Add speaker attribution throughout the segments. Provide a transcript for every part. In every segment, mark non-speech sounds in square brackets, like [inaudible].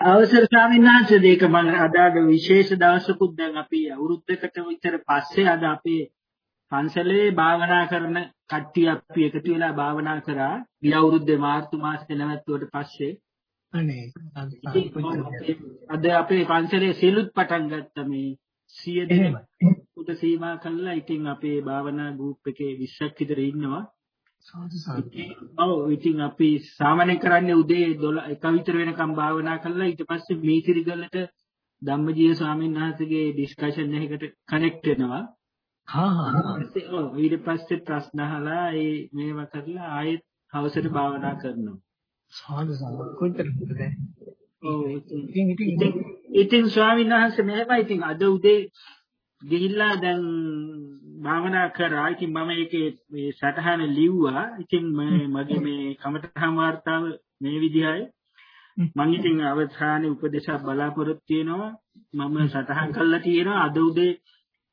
Speaker 1: අවසර ස්වාමීන් වහන්සේ දෙක මම අදාළ විශේෂ දවසකුත් දැන් අපි අවුරුද්දකට විතර පස්සේ අද අපේ පන්සලේ භාවනා කරන කට්ටිය අපි එකතු වෙලා භාවනා කරා. ගිය අවුරුද්දේ මාර්තු මාසෙ නැවැත්තුවට පස්සේ
Speaker 2: අනේ
Speaker 1: අද අපේ පන්සලේ සියලුත් පටන් ගත්ත මේ 100 දෙනෙකුට සීමා කළා. ඉතින් අපේ භාවනා ගෲප් එකේ 20ක් විතර ඉන්නවා. ඔව් ඉතින් අපි සාමාන්‍ය කරන්නේ උදේ 12 එක විතර වෙනකම් භාවනා කරලා ඊට පස්සේ මීතිරිගලට ධම්මජීව ස්වාමීන් වහන්සේගේ ඩිස්කෂන් එකකට කනෙක්ට් වෙනවා.
Speaker 2: හා හා.
Speaker 1: ඔව් ඊට පස්සේ ප්‍රශ්න අහලා ඒ මේවා කරලා ආයෙත් හවසට භාවනා කරනවා.
Speaker 2: සාදු සාදු. කොච්චරද දැන්?
Speaker 1: ඔව්
Speaker 2: ඉතින් ඉතින්
Speaker 1: ඉතින් ස්වාමීන් වහන්සේ මෙහෙමයි ඉතින් අද උදේ ගිහිල්ලා දැන් භාවනා කරා. ඉතින් මම ඒකේ මේ සටහන ලිව්වා. ඉතින් මගේ මේ කමටහන් වார்த்தාව මේ විදිහයි. මම ඉතින් අවසානයේ උපදේශක් බලාපොරොත්තු වෙනවා. මම සටහන් කළා තියෙනවා අද උදේ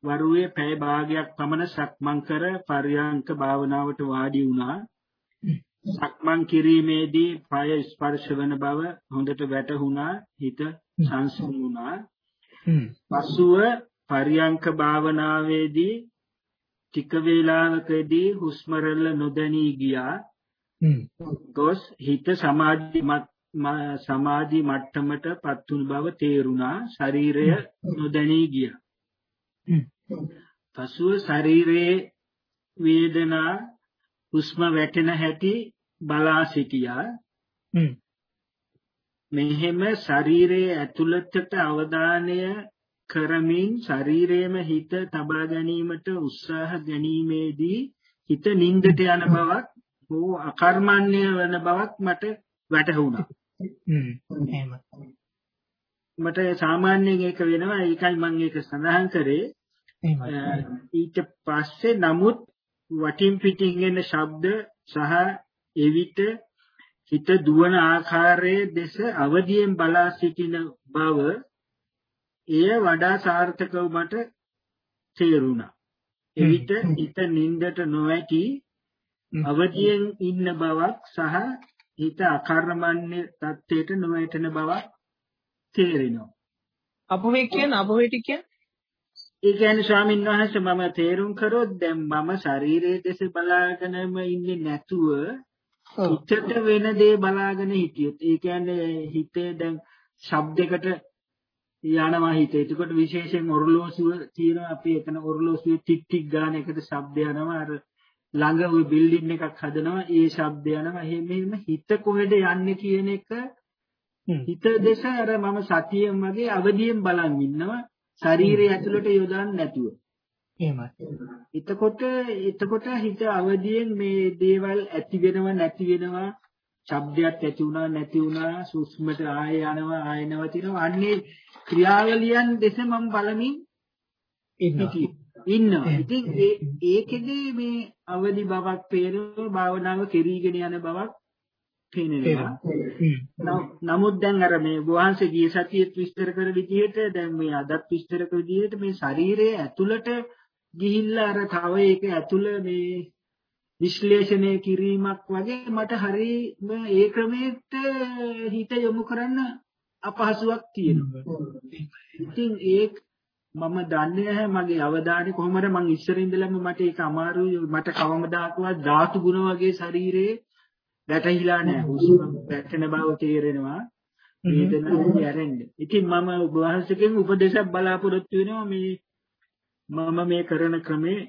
Speaker 1: වරුවේ පැය භාගයක් පමණ සක්මන් කර පරියංක භාවනාවට වාඩි වුණා. සක්මන් කිරීමේදී පාය ස්පර්ශ වන බව හොඳට වැටහුණා හිත සංසුන් වුණා. පසුව පරියංක භාවනාවේදී ටික වේලාවකදී හුස්ම රැල්ල නොදැනී ගියා. ගොස් හිත සමාධි සමාධි මට්ටමට පත් වුණු බව තේරුණා. ශරීරය නොදැනී ගියා. පසුව ශරීරයේ වේදනා හුස්ම වැටෙන හැටි බලා සිටියා. මෙහෙම ශරීරයේ ඇතුළතට අවධානය කරමින් ශරීරයේම හිත තබා ගැනීමට උත්සාහ ගැනීමේදී හිත නින්දට යන බවක් හෝ අකර්මණ්‍ය වන බවක් මට වැටහුණා.
Speaker 2: එහෙම.
Speaker 1: මට සාමාන්‍යයෙන් ඒක වෙනවා ඒකයි මම ඒක සඳහන් කරේ. ඊට පස්සේ නමුත් වටින් පිටින් එන ශබ්ද සහ එවිට හිත දුවන ආකාරයේ දෙස අවදියෙන් බලා සිටින බව එය වඩා සාර්ථකව මට තේරුණා. එවිට හිත නින්දට නොවැටි අවදියෙන් ඉන්න බවක් සහ හිත අකර්මණ්‍ය තත්ත්වයට නොවැටෙන බවක් තේරෙනවා.
Speaker 2: අපොවේ කියන අපොවේ ටික
Speaker 1: ඒ කියන්නේ ස්වාමීන් වහන්සේ මම තේරුම් කරොත් දැන් මම ශරීරයේ දෙස බලාගෙනම ඉන්නේ නැතුව හිතට වෙන දේ බලාගෙන හිටියොත් ඒ කියන්නේ හිතේ දැන් ශබ්දයකට යනවා හිත. එතකොට විශේෂයෙන් ඔරලෝසුව තියෙනවා. අපි එතන ඔරලෝසුවේ ටික් ටික් ගාන එකට ශබ්ද යනවා. අර ළඟ ওই බිල්ඩින් එකක් හදනවා. ඒ ශබ්ද යනවා. එහෙම එහෙම හිත කොහෙද යන්නේ කියන එක හිත දෙස අර මම සතියෙන් වගේ අවදියෙන් බලන් ඉන්නවා. ශරීරය ඇතුළට යොදන්නේ නැතුව.
Speaker 2: එහෙමයි.
Speaker 1: එතකොට එතකොට හිත අවදියෙන් මේ දේවල් ඇති වෙනව නැති වෙනවා ශබ්දයක් ඇති වුණා නැති වුණා සුස්මට ආය යනවා ආය නවතිනවා අන්නේ ක්‍රියාවලියන් දෙස මම බලමින් ඉන්නවා. ඉතින් ඒකෙදී මේ අවදි බවක් පේනවා භාවනාව කෙරීගෙන යන බවක් පේනවා. නමුත් දැන් අර මේ වහන්සේ ගිය සතියේත් විස්තර කර විදිහට දැන් මේ අදත් විස්තර කර විදිහට මේ ශරීරයේ ඇතුළට ගිහිල්ලා අර තව ඒක ඇතුළ මේ විශ්ලේෂණය කිරීමක් වගේ මට හරියම ඒ ක්‍රමයට හිත යොමු කරන්න අපහසුයක් තියෙනවා. ඉතින් ඒක මම දන්නේ නැහැ මගේ අවධානය කොහොමද මං ඉස්සර ඉඳලම මට ඒක අමාරුයි මට කවමදාකවත් ධාතු ගුණ වගේ ශරීරේ වැටහිලා නැහැ. හුස්ම වැටෙන බව තේරෙනවා. වේදනාව යරෙන්නේ. ඉතින් මම ඔබ වහන්සේගෙන් උපදේශයක් බලාපොරොත්තු වෙනවා මේ මම මේ කරන ක්‍රමේ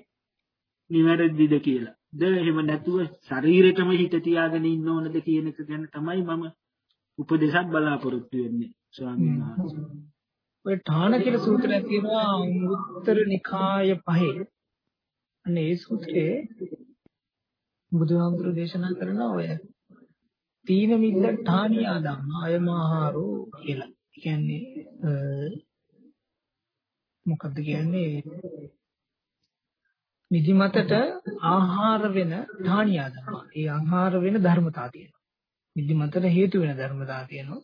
Speaker 1: නිවැරදිද කියලා. ද එහෙම නැතුව ශරීරෙටම හිත තියාගෙන ඉන්න ඕනද කියන එක ගැන තමයි මම උපදේශක් බලාපොරොත්තු වෙන්නේ ස්වාමීන් වහන්සේ.
Speaker 2: ඔය ඨාන කියලා සූත්‍රයක් තියෙනවා උත්තර නිකාය පහේ. අනේ ඒ සූත්‍රයේ බුදුහාමුදුරු දේශනා කරන ඔය තීන මිද්ද ඨානියා ධම්මා අයමහාරෝ කියලා. කියන්නේ මොකද්ද කියන්නේ නිදිමතට ආහාර වෙන ඨානියා ධම්මා. ඒ ආහාර වෙන ධර්මතා තියෙනවා. නිදිමතට හේතු වෙන ධර්මතා තියෙනවා.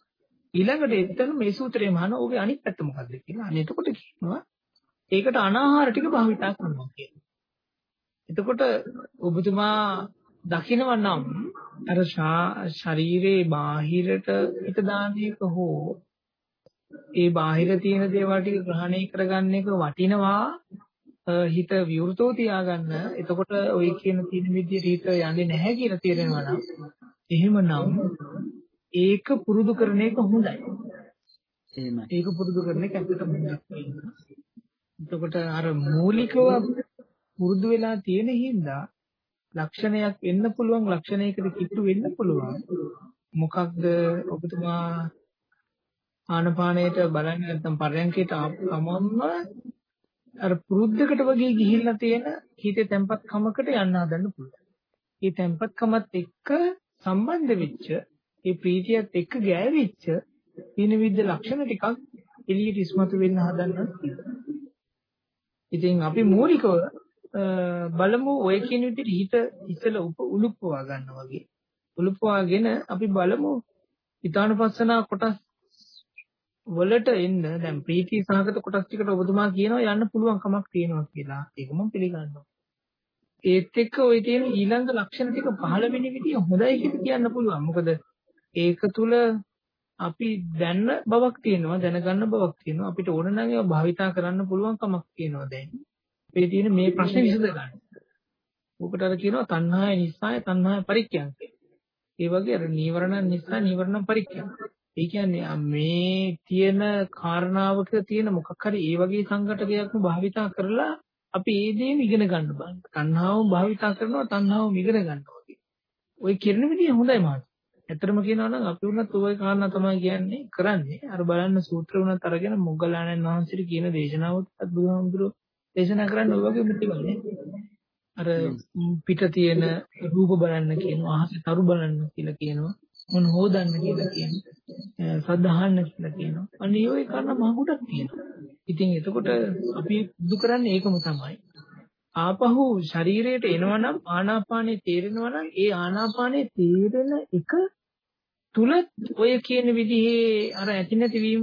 Speaker 2: ඊළඟට එතන මේ සූත්‍රයේ මහන ඕකේ අනිත් පැත්ත මොකද්ද කියලා. අනේ එතකොට කියනවා ඒකට අනාහාර ටික භාවිතා කරනවා කියලා. එතකොට ඔබතුමා දකිනව නම් අර ශරීරේ බාහිරට හිත දාන එක හෝ ඒ බාහිර තියෙන දේවල් ටික ග්‍රහණය කරගන්න එක වටිනවා හිත විවෘතව තියාගන්න. එතකොට ওই කියන තියෙන විදිහට හිත යන්නේ නැහැ කියලා තේරෙනවා නම් එහෙමනම් ඒක පුරුදු කරන එක හොඳයි.
Speaker 1: එහෙමයි.
Speaker 2: ඒක පුරුදු කරන එක ඇත්තටම හොඳයි. එතකොට අර මූලිකව පුරුදු වෙලා තියෙන හින්දා ලක්ෂණයක් වෙන්න පුළුවන් ලක්ෂණයකට කිට්ටු වෙන්න පුළුවන්. මොකක්ද ඔබතුමා ආනපානයට බලන්නේ නැත්නම් පරයන්කයට ආපු ගමන්ම අර පුරුද්දකට වගේ ගිහිල්ලා තියෙන හිතේ තැම්පත්කමකට යන්න හදන්න පුළුවන්. මේ තැම්පත්කමත් එක්ක සම්බන්ධ වෙච්ච, මේ ප්‍රීතියත් එක්ක ගෑවිච්ච විනිවිද ලක්ෂණ ටිකක් එළියට ඉස්මතු වෙන්න හදන්න. ඉතින් අපි මූලිකව බලමු ඔය කියන විදිහට හිත ඉතල උලුප්පවා ගන්නවා වගේ. උලුප්පවාගෙන අපි බලමු ඊතානුපස්සනා කොටස් වලට එන්න දැන් ප්‍රීති සහගත කොටස් ටිකට ඔබතුමා කියනවා යන්න පුළුවන් කමක් තියෙනවා කියලා. ඒක මම පිළිගන්නවා. ඒත් එක්ක ওই තියෙන ඊළඟ ලක්ෂණ ටික පහළ වෙන විදිය හොඳයි කියලා කියන්න පුළුවන්. මොකද ඒක තුල අපි දැනන බවක් තියෙනවා දැනගන්න බවක් තියෙනවා අපිට ඕන නම් ඒවා භාවිතා කරන්න පුළුවන් කමක් තියෙනවා දැන්. මේ තියෙන මේ ප්‍රශ්නේ විසඳ ගන්න. ඔකට අර කියනවා තණ්හාය නිස්සාය තණ්හාය පරික්ඛ්‍යංකය. ඒ වගේ අර නීවරණ නිසා නීවරණ පරික්ඛ්‍යංකය. ඒ කියන්නේ මේ තියෙන කාරණාවක තියෙන මොකක් හරි ඒ වගේ සංඝටකයක්ම භාවිතා කරලා අපි ඒ දේම ඉගෙන ගන්න බෑ. තණ්හාව භාවිතා කරනවා තණ්හාව ඉගෙන ගන්නවා වගේ. ওই කිරණ විදිය හොඳයි මාත්. ඇත්තටම කියනවා නම් අපි වුණත් ওই කාරණා තමයි කියන්නේ කරන්නේ. අර බලන්න සූත්‍ර වුණත් අරගෙන මොග්ගලාණන් වහන්සේට කියන දේශනාවත් බුදුහාමුදුරුවෝ දේශනා කරන්නේ ඔය වගේ මුතිවන්නේ. අර පිට තියෙන රූප බලන්න කියනවා, අහසේ තරු බලන්න කියලා කියනවා. මොන හොදන්න කියලා කියනවා. සද්ධාහන්න කියලා කියනවා. අනේ ඔය කරන මහ ගොඩක් තියෙනවා. ඉතින් එතකොට අපි දුක කරන්නේ ඒකම තමයි. ආපහු ශරීරයට එනවනම් ආනාපානේ තේරෙනවා නම් ඒ ආනාපානේ තේරෙන එක තුල ඔය කියන විදිහේ අර ඇති නැති වීම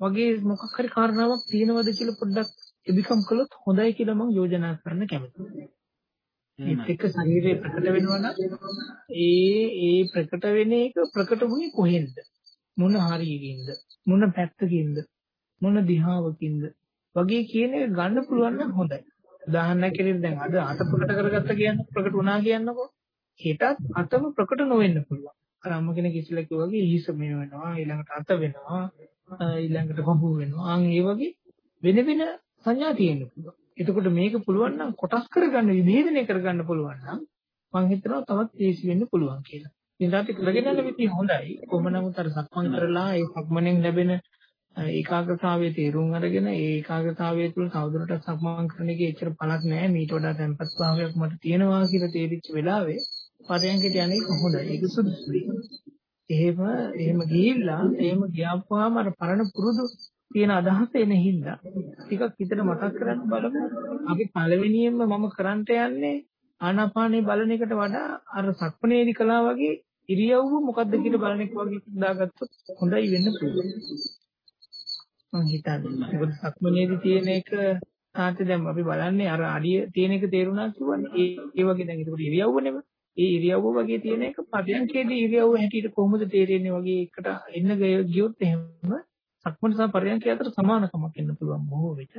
Speaker 2: වගේ මොකක් හරි කාරණාවක් තියෙනවද කියලා පොඩ්ඩක් එබිකම් කළොත් හොඳයි කියලා මම යෝජනා කරන්න කැමතියි. ඒත් එක්ක ශරීරය ප්‍රකට වෙනවා නම් ඒ ඒ ප්‍රකට වෙන එක ප්‍රකට වුණේ කොහෙන්ද? මොන හරියකින්ද? මොන පැත්තකින්ද? මොන දිහාවකින්ද? වගේ කියන එක ගන්න පුළුවන් නම් හොඳයි. උදාහරණයක් විදිහට දැන් අද අත ප්‍රකට කරගත්ත කියන්නේ ප්‍රකට වුණා කියන්නකෝ. හෙටත් අතම ප්‍රකට නොවෙන්න පුළුවන්. අර අම්ම කෙනෙක් ඉස්සෙල්ලා කිව්වා වගේ හිස මේ වෙනවා, ඊළඟට අත වෙනවා, ඊළඟට පපුව වෙනවා. ආන් ඒ වගේ වෙන වෙන සංඥා තියෙන්න පුළුවන්. එතකොට මේක පුළුවන් නම් කොටස් කරගන්න විභේදනය කරගන්න පුළුවන් නම් මම හිතනවා තවත් ඒසි වෙන්න පුළුවන් කියලා. ඉතින් තාත්ති කරගෙන යන විදිහ හොඳයි. කොහොම නමුත් අර සක්මන් කරලා ඒ සක්මණෙන් ලැබෙන ඒකාග්‍රතාවයේ තේරුම් අරගෙන ඒ ඒකාග්‍රතාවය තුළ තවදුරටත් සක්මන් කරන එකේ එච්චර පළක් නැහැ. මීට වඩා tempත් භාවයක් මට තියෙනවා කියලා තේරිච්ච වෙලාවේ පරයන්කට යන්නේ කොහොමද? ඒක සුදුසුයි. එහෙම එහෙම ගිහිල්ලා එහෙම ගියාපුවාම අර පරණ පුරුදු තියෙන අදහස එන හින්දා ටිකක් හිතට මතක් කරන්න බලමු. අපි පළවෙනියෙන්ම මම කරන්ට යන්නේ ආනාපානේ බලන එකට වඩා අර සක්මනේදි කළා වගේ ඉරියව්ව මොකද්ද කියලා බලන එක වගේ දාගත්තොත් හොඳයි වෙන්න පුළුවන්. මම හිතන්නේ. මොකද සක්මනේදි තියෙන එක තාත්තේ දැන් අපි බලන්නේ අර අඩිය තියෙන එක තේරුණා කියවනේ ඒ ඒ වගේ දැන් ඒක ඉරියව්වනේම ඒ ඉරියව්ව වගේ තියෙන එක පදයන්කේදී ඉරියව්ව හැටියට කොහොමද තේරෙන්නේ වගේ එකට එන්න ගියොත් එහෙම සක්මණ සහ පරයන්ක අතර සමානකමක් එන්න පුළුවන් බොහෝ විට.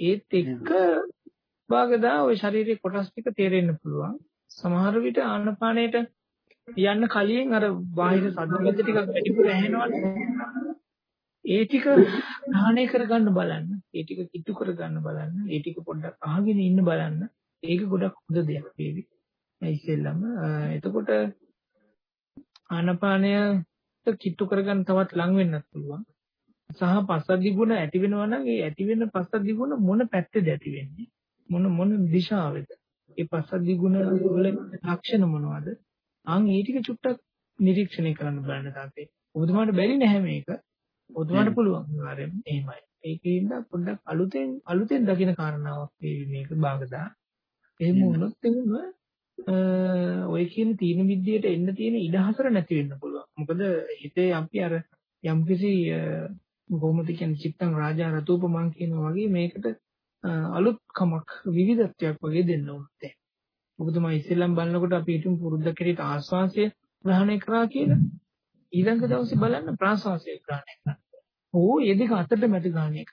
Speaker 2: ඒත් එක්ක භාගදා ওই ශාරීරික කොටස් ටික තේරෙන්න පුළුවන්. සමහර විට ආනපානයට යන්න කලින් අර බාහිර සද්ද ටිකක් වැඩිපුර ඇහෙනවනේ. ඒ ටික ග්‍රහණය කරගන්න බලන්න. ඒ ටික කිට්ටු කරගන්න බලන්න. ඒ ටික පොඩ්ඩක් අහගෙන ඉන්න බලන්න. ඒක ගොඩක් හොඳ දෙයක් වේවි. ඉතින්ලම එතකොට ආනපානයට කිට්ටු කරගන්න තවත් ලඟ වෙන්නත් පුළුවන්. සහ පස්සද්ධි ගුණ ඇති වෙනවා නම් ඒ ඇති වෙන පස්සද්ධි ගුණ මොන පැත්තේද ඇති වෙන්නේ? මොන මොන දිශාවෙද? ඒ පස්සද්ධි ගුණ වල ලක්ෂණ මොනවද? අන් ඒ ටික චුට්ටක් නිරීක්ෂණය කරන්න බලන්න තාත්තේ. ඔබතුමාට බැරි නැහැ මේක. ඔබතුමාට පුළුවන් අනිවාර්යෙන් එහෙමයි. ඒකෙන්ද පොඩ්ඩක් අලුතෙන් අලුතෙන් දකින කාරණාවක් මේක භාගදා එහෙම වුණොත් එහෙම ඔය කියන තීන විද්‍යට එන්න තියෙන ඉඩහසර නැති වෙන්න පුළුවන්. මොකද හිතේ අපි අර යම්කිසි කොහොමද කියන්නේ චිත්තං රාජා රතූපමං කියනවා වගේ මේකට අලුත්කමක් විවිධත්වයක් වගේ දෙන්න ඕනේ. ඔබතුමා ඉස්සෙල්ලම් බලනකොට අපි හිතමු පුරුද්දක් හැටියට ආස්වාසය ග්‍රහණය කරා කියලා. ඊළඟ දවසේ බලන්න ප්‍රාසවාසය ග්‍රහණය කරනවා. ඕ ඒ දෙක අතරට මැද ගන්න එක.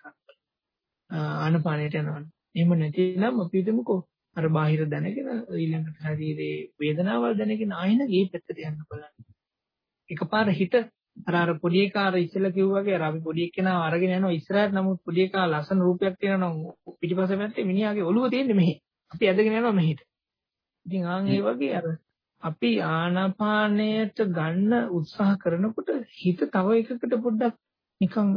Speaker 2: ආනපානයට යනවා. එහෙම නැතිනම් අපි හිතමුකෝ අර බාහිර දැනගෙන ඊළඟට ශරීරයේ වේදනාවල් දැනගෙන ආයෙන ඒ පැත්තට යන්න බලන්න. එකපාර හිත අර අර පොඩි එකා අර ඉස්සෙල්ලා කිව්වා වගේ අර අපි පොඩි එක්කෙනා අරගෙන යනවා ඉස්සරහට නමුත් පොඩි එකා ලස්සන රූපයක් තියෙනවා නම් පිටිපස්ස පැත්තේ මිනිහාගේ ඔළුව තියෙන්නේ මෙහෙ. අපි ඇදගෙන යනවා මෙහෙට. ඉතින් ආන් ඒ වගේ අර අපි ආනාපානයට ගන්න උත්සාහ කරනකොට හිත තව එකකට පොඩ්ඩක් නිකන්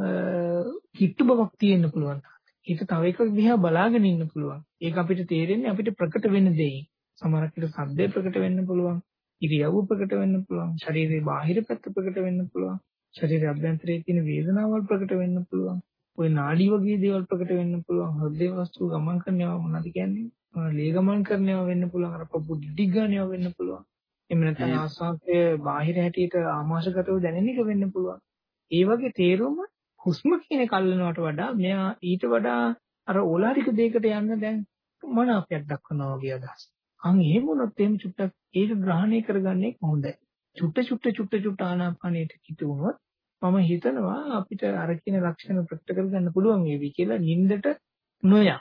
Speaker 2: කිට්ටු බවක් තියෙන්න පුළුවන්. හිත තව එකක් දිහා බලාගෙන ඉන්න පුළුවන්. ඒක අපිට තේරෙන්නේ අපිට ප්‍රකට වෙන දෙයින්. සමහරක් විට සද්දේ ප්‍රකට වෙන්න පුළුවන්. ඉරියව්ව ප්‍රකට වෙන්න පුළුවන්. ශරීරයේ බාහිර පැත්ත ප්‍රකට වෙන්න පුළුවන්. ශරීරයේ අභ්‍යන්තරයේ තියෙන වේදනාවල් ප්‍රකට වෙන්න පුළුවන්. ওই නාඩි වගේ දේවල් ප්‍රකට වෙන්න පුළුවන්. හෘදේ වස්තු ගමන් කරනවා මොනවද කියන්නේ? ලේ ගමන් කරනවා වෙන්න පුළුවන්. අර පපු ඩිඩි ගන්නවා වෙන්න පුළුවන්. එහෙම නැත්නම් ආස්වාදයේ බාහිර හැටියට ආමාශගතව දැනෙන එක වෙන්න පුළුවන්. ඒ වගේ තේරුම හුස්ම කියන කල්ලනවට වඩා මෙයා ඊට වඩා අර ඕලාරික දෙයකට යන්න දැන් මනාපයක් දක්වනවා වගේ අදහස්. අන් එහෙම වුණොත් එහෙම චුට්ටක් ඒක ග්‍රහණය කරගන්නේ කොහොමද? චුට්ට චුට්ට චුට්ට චුට්ට ආනාපානයට කිතු වුණොත් මම හිතනවා අපිට අර කියන ලක්ෂණ ප්‍රකට කරගන්න පුළුවන් වේවි කියලා නින්දට නොයා.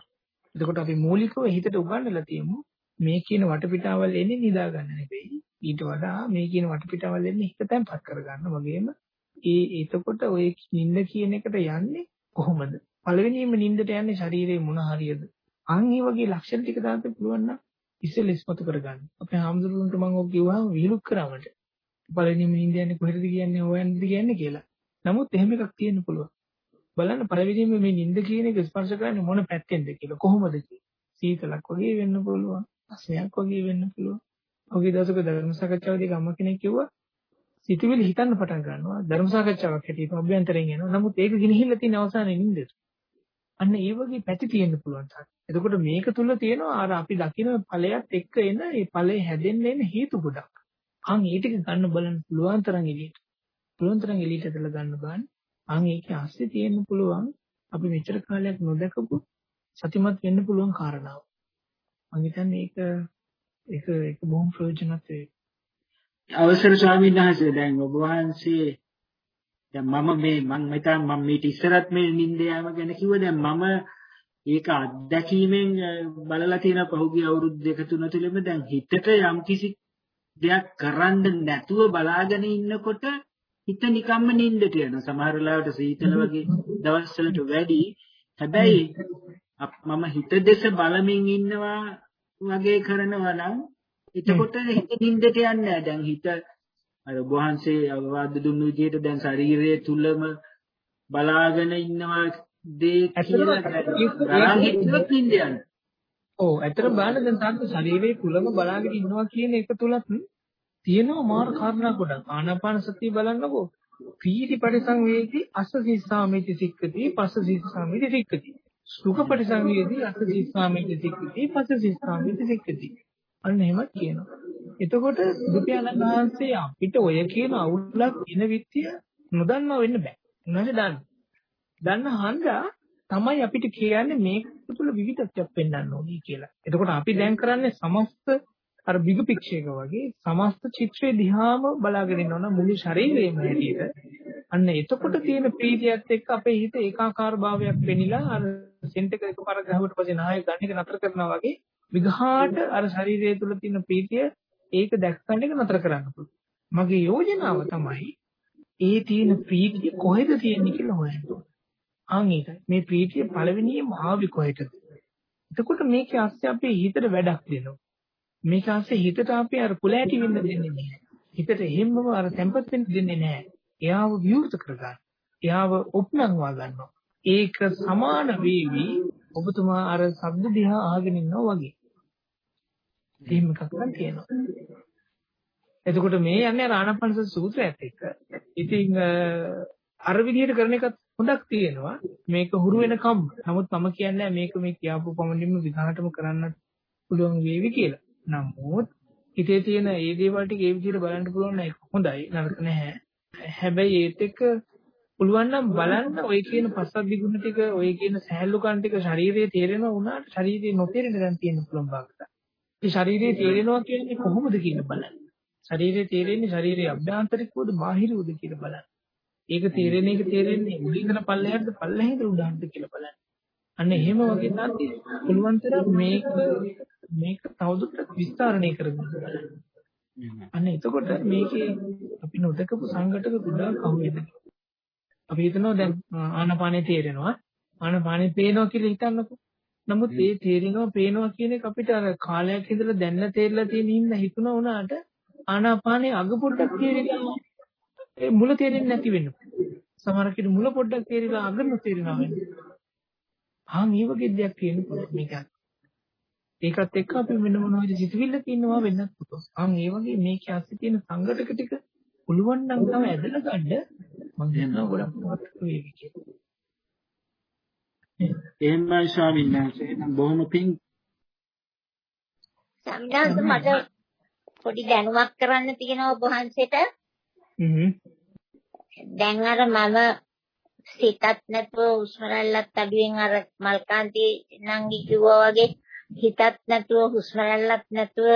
Speaker 2: එතකොට අපි මූලිකව හිතට උගන්වලා තියෙමු මේ කියන වටපිටාවල් එන්නේ නිදා ගන්න නෙවෙයි. ඊට වඩා මේ කියන වටපිටාවල් එන්නේ හිත තැම්පත් කරගන්න වගේම ඒ එතකොට ඔය නිින්ද කියන එකට යන්නේ කොහොමද? පළවෙනියෙන්ම නිින්දට යන්නේ ශරීරයේ මොන හරියද? අන් මේ වගේ ලක්ෂණ ටික දාන්න පුළුවන් නම් ඉස්සෙල් ඉස්මතු කරගන්න. අපේ හාමුදුරුවන්ට මම ඔක් කිව්වහම විහිළුක් කරාමට. පළවෙනියෙන්ම නිින්ද යන්නේ කොහෙද කියන්නේ හොයන්නද කියන්නේ කියලා. නමුත් එහෙම එකක් තියෙන්න පුළුවන්. බලන්න පළවෙනියෙන්ම මේ නිින්ද කියන එක ස්පර්ශ කරන්නේ මොන පැත්තෙන්ද කියලා කොහොමද සීතලක් වගේ වෙන්න පුළුවන්. අසයක් වගේ වෙන්න පුළුවන්. ඔහුගේ දවසක ධර්ම සාකච්ඡාවේදී අම්ම කෙනෙක් කිව්වා සිතුවිලි හිතන්න පටන් ගන්නවා ධර්ම සාකච්ඡාවක් හැටියට අභ්‍යන්තරයෙන් එනවා. නමුත් ඒක ගිනිහිල්ලා තියෙන අවසානයේ නින්දට. අන්න ඒ වගේ පැති තියෙන්න පුළුවන් තාක්. එතකොට මේක තුල තියෙනවා අර අපි දකින ඵලයක් එක්ක එන ඒ ඵලය හැදෙන්න එන හේතු ගොඩක්. අන් ඒ ටික ගන්න බලන්න පුළුවන් තරම් එළියට. පුළුවන් තරම් එළියට ඇදලා ගන්න බලන්න. අන් ඒකේ ASCII තියෙන්න පුළුවන් අපි මෙච්චර කාලයක් නොදකපු සතිමත් වෙන්න පුළුවන් කාරණාව. මම හිතන්නේ ඒක ඒක ඒක බොහොම ප්‍රයෝජනවත් වේ.
Speaker 1: අවසර ස්වාමීන් වහන්සේ දැන් ඔබ වහන්සේ දැන් මම මේ මම මෙතන මම මේට ඉස්සරත් මේ නිින්ද යාම ගැන කිව්වා. දැන් මම ඒක අත්දැකීමෙන් බලලා තියෙන පහුගිය අවුරුදු දෙක තුන තුළම දැන් හිතට යම්කිසි දෙයක් කරන්න නැතුව බලාගෙන ඉන්නකොට හිත නිකම්ම නිින්දට යනවා. සමහර වෙලාවට සීතල වගේ දවස්වලට වැඩි. හැබැයි මම හිත දෙස බලමින් ඉන්නවා වගේ කරනවා නම් එතකොට හිත නින්දට යන්නේ නැහැ. දැන් හිත අර වහන්සේ අවවාද දුන්නු විදිහට දැන් ශරීරයේ තුලම බලාගෙන ඉන්නවා දේ කියලා ගණන් හිතුවත් නින්ද යන්නේ.
Speaker 2: ඔව් ඇත්තට බලන්න දැන් තාත්ත ශරීරයේ තුලම බලාගෙන ඉන්නවා කියන එක තුලත් තියෙනවා මාර කාරණා ගොඩක්. ආනාපාන සතිය බලන්නකෝ. පීති පරිසංවේදී අසසිස්සාමිති සික්කති පස්සසිස්සාමිති සික්කති. සුඛ පරිසංවේදී අසසිස්සාමිති සික්කති පස්සසිස්සාමිති සික්කති. අන්න එහෙමත් කියනවා. එතකොට බුදුපියාණන් වහන්සේ අපිට ඔය කියන අවුලක් එන විත්‍ය නොදන්නව වෙන්න බෑ. උන්වහන්සේ දන්න. දන්න හන්දා තමයි අපිට කියන්නේ මේක තුළ විවිධත්වයක් පෙන්වන්න ඕනේ කියලා. එතකොට අපි දැන් කරන්නේ සමස්ත අර බිග් පික්චර් එක වගේ සමස්ත චිත්‍රය දිහාම බලාගෙන ඉන්නවනම් මුළු ශරීරයම හැටියට අන්න එතකොට තියෙන ප්‍රීතියත් එක්ක අපේ හිත ඒකාකාර භාවයක් වෙනිලා අර සෙන්ට් එක එකපාර ගහුවට පස්සේ නායක ගන්න එක නතර කරනවා වගේ විඝාට අර ශරීරය තුළ තියෙන ප්‍රීතිය ඒක දැක්කන්න එක නතර කරන්න පුළුවන්. මගේ යෝජනාව තමයි ඒ තියෙන ප්‍රීතිය කොහෙද තියෙන්නේ කියලා හොයන්න ඕනේ. ආන් ඒකයි. මේ ප්‍රීතිය පළවෙනියෙන්ම ආවි කොහෙටද? එතකොට මේකේ ASCII අපේ හිතට වැඩක් දෙනවා. මේක ASCII හිතට අපි අර කුලෑටි වෙන්න දෙන්නේ නැහැ. හිතට එහෙම්මම අර තැම්පත් වෙන්න දෙන්නේ නැහැ. එයාව විවෘත කරගන්න. එයාව ඔප්නංවා ගන්නවා. ඒක සමාන වේවි ඔබතුමා අර ශබ්ද දිහා අහගෙන ඉන්නවා වගේ. එහෙම එකක් නම් තියෙනවා. එතකොට මේ යන්නේ ආනාපානසති සූත්‍රයත් එක්ක. ඉතින් අර විදිහට කරන එකත් හොඳක් තියෙනවා. මේක හුරු වෙනකම්. නමුත් මම කියන්නේ මේක මේ කියාපු පමණින්ම විධානටම කරන්න පුළුවන් වේවි කියලා. නමුත් හිතේ තියෙන ඒ දේවල් ටික ඒ විදිහට බලන්න පුළුවන් නම් හොඳයි. නරක නැහැ. හැබැයි ඒත් එක්ක පුළුවන් නම් බලන්න ඔය කියන පස්සද්ධි ගුණ ටික ඔය කියන සහැල්ලු කන් ටික ශරීරයේ තේරෙනවා වුණාට ශරීරයේ නොතේරෙන දැන් තියෙන්න පුළුවන් භාගත. මේ ශරීරයේ තේරෙනවා කියන්නේ කොහොමද කියන බලන්න. ශරීරයේ තේරෙන්නේ ශරීරයේ අභ්‍යන්තරිකවද බාහිරවද කියලා බලන්න. ඒක තේරෙන එක තේරෙන්නේ උඩින්දන පල්ලෙහාට පල්ලෙහින්ද උඩහට කියලා බලන්න. අන්න එහෙම වගේ තමයි පුළුවන් තරම් මේක මේක තවදුරටත් විස්තරණය කරගන්න බලන්න. අන්න එතකොට මේකේ අපි නොදකපු සංගතක ගොඩාක් අහුවෙද. අපි හිතනවා දැන් ආනාපානේ තේරෙනවා. ආනාපානේ පේනවා කියලා හිතන්නකෝ. නමුත් ඒ තේරෙනවා පේනවා කියන එක අපිට අර කාලයක් ඉඳලා දැන්න තේරලා තියෙන ඉන්න හිතුණා වුණාට ආනාපානේ අග පොඩ්ඩක් තේරෙනවා. ඒ මුල තේරෙන්නේ නැති වෙන්න. සමහර කෙනෙක් මුල පොඩ්ඩක් තේරිලා අග නොතේරෙනවා වෙන්නේ. ආන් මේ වගේ දෙයක් තියෙන මේක. ඒකත් එක්ක අපි වෙන මොනවද සිතුවිල්ල තියෙනවා වෙන්නත් පුළුවන්. ආන් ඒ වගේ මේකේ ඇස්සේ තියෙන සංගතක ටික පුළුවන් නම් තමයි ඇදලා ගන්න මම හිතනවා ගොඩක් වේවි කියලා.
Speaker 1: එහෙමයි ස්වාමීන් වහන්සේ. එහෙනම් බොහොම පිං.
Speaker 3: සම්දාස මට පොඩි දැනුමක් කරන්න තියෙනවා ඔබ වහන්සේට. දැන් අර මම සිතත් නැතුව හුස්ම රැල්ලත් අඩුවෙන් අර මල්කාන්ති නංගි කිව්වා වගේ හිතත් නැතුව හුස්ම රැල්ලත් නැතුව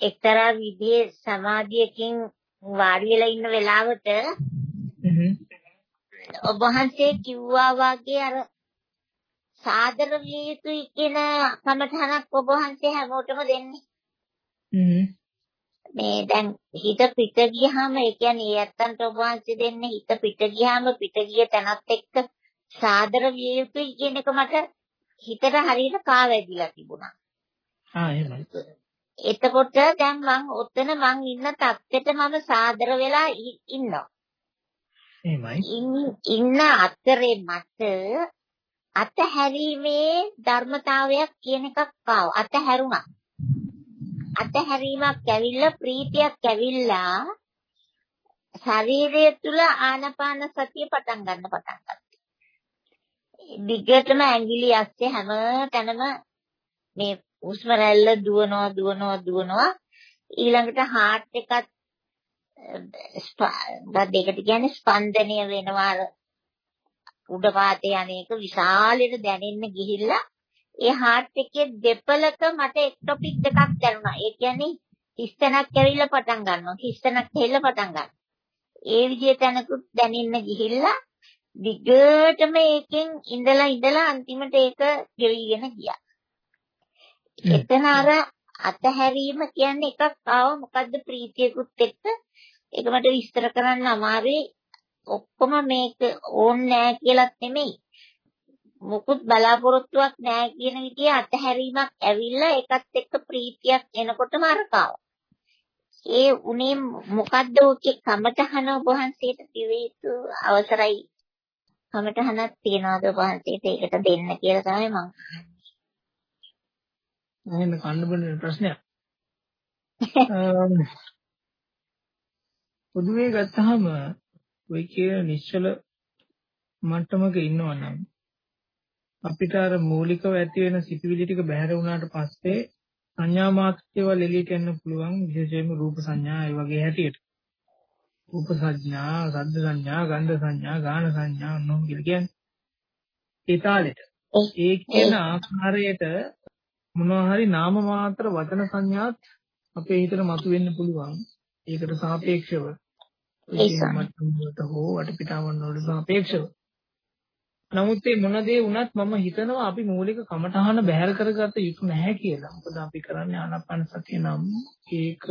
Speaker 3: එක්තරා විදිහේ සමාධියකින් වාඩි වෙලා ඉන්න වෙලාවට ඔබ වහන්සේ කිව්වා වගේ අර සාදර විය යුතුයි කියන කමඨහනක් ඔබ වහන්සේ හැමෝටම දෙන්නේ. මේ දැන් හිත පිට ගියාම ඒ කියන්නේ ඒ ඇත්තන්ට ඔබ වහන්සේ දෙන්නේ හිත පිට ගියාම පිට ගිය තැනත් එක්ක සාදර විය යුතුයි කියන එක මට හිතට හරියට කාවැදිලා තිබුණා.
Speaker 2: ආ එහෙමයි.
Speaker 3: එතකොට දැන් මං ඔතන මං ඉන්න තත්ත්වෙට මම සාදර වෙලා ඉන්නවා.
Speaker 2: එහෙමයි.
Speaker 3: ඉන්න අතරේ මට අතහැරීමේ ධර්මතාවයක් කියන එකක් ආවා. අතහැරුණා. අතහැරීමක් ඇවිල්ලා ප්‍රීතියක් ඇවිල්ලා ශරීරය තුල ආනපාන සතිය පටන් ගන්න පටන් ගත්තා. දිගටම ඇඟිලි ඇස්සේ හැම තැනම මේ හුස්ම රැල්ල දුවනවා දුවනවා දුවනවා ඊළඟට හાર્ට් එකත් දෙකට කියන්නේ ස්පන්දනය වෙනවා උඩ පාතේ අනේක විශාලෙට දැනෙන්න ගිහිල්ලා ඒ හાર્ට් එකේ දෙපළක මට එක්ටොපික් දෙකක් දැනුණා. ඒ කියන්නේ හිස්තනක් ඇවිල්ලා පටන් ගන්නවා. හිස්තනක් ඇවිල්ලා පටන් ගන්නවා. ඒ විදිහට තැනකුත් දැනෙන්න ගිහිල්ලා දිගටම ඒකෙන් ඉඳලා ඉඳලා අන්තිමට ඒක ගෙවිගෙන ගියා. එතන අර අතහැරීම කියන්නේ එකක් ආව මොකද්ද ප්‍රීතියකුත් එක්ක ඒක මට විස්තර කරන්න අමාරුයි. ඔක්කොම මේක ඕනේ නෑ කියලාත් නෙමෙයි. මොකුත් බලාපොරොත්තුවක් නෑ කියන විදිය අතහැරීමක් ඇවිල්ලා ඒකත් එක්ක ප්‍රීතියක් එනකොටම අරකාව. ඒ උනේ මොකද්ද ඔකේ කමතහන ඔබ වහන්සේට දිවේ යුතු අවසරයි කමටහනක් තියනවාද වහන්සේට ඒකට දෙන්න කියලා තමයි මම
Speaker 2: එහෙනම් කන්න බොන ප්‍රශ්නයක්. [laughs] පොදුවේ ගත්තාම ඔය කියන නිශ්චල මට්ටමක ඉන්නවා නම් අපිට අර මූලිකව ඇති වෙන සිතුවිලි ටික බැහැර වුණාට පස්සේ සංඥා මාත්‍රේවල් එළියට එන්න පුළුවන් විශේෂයෙන්ම රූප සංඥා ඒ වගේ හැටියට. රූප සංඥා, ශබ්ද සංඥා, ගන්ධ සංඥා, ගාන සංඥා ඔන්නෝ කියන්නේ. ඒ තාලෙට. ඒ කියන ආකාරයට මොනවා හරි නාම මාත්‍ර වචන සංඥාත් අපේ හිතට මතුවෙන්න පුළුවන්. ඒකට සාපේක්ෂව. ඒ මට්ටමකට හෝ වටපිටාවන් වලට සාපේක්ෂව. නමුත් මේ මොන දේ වුණත් මම හිතනවා අපි මූලික කමඨහන බැහැර කරගත යුතු නැහැ කියලා. මොකද අපි කරන්නේ ආනාපාන සතිය නම් ඒක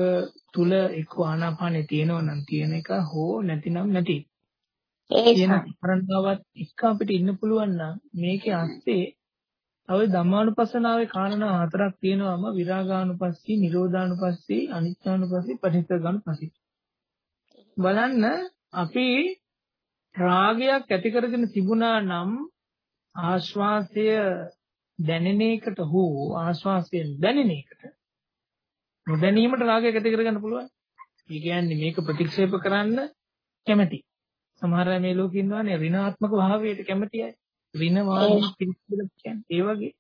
Speaker 2: තුල එක්ක ආනාපානේ තියෙනවා නම් තියෙන එක හෝ නැතිනම් නැති. කියන කරන්තාවත් එක්ක අපිට ඉන්න පුළුවන් නම් මේකේ අස්සේ තව ධම්මානුපස්සනාවේ කාරණා හතරක් තියෙනවම විරාගානුපස්සී, නිරෝධානුපස්සී, අනිච්චානුපස්සී, පටිච්චසමුප්පාදානුපස්සී. බලන්න අපි රාගයක් ඇති කරගෙන තිබුණා නම් ආශ්වාසය දැනෙන එකට හෝ ආශ්වාසයෙන් දැනෙන එකට නොදැනීමට රාගයක් ඇති කරගන්න පුළුවන්. ඒ කියන්නේ මේක ප්‍රතික්ෂේප කරන්න කැමැති. සමහර අය මේ ලෝකේ ඉන්නවානේ ඍණාත්මක භාවයට කැමැති අය. ඍණවාදී පිළිතුරු කියන්නේ ඒ වගේ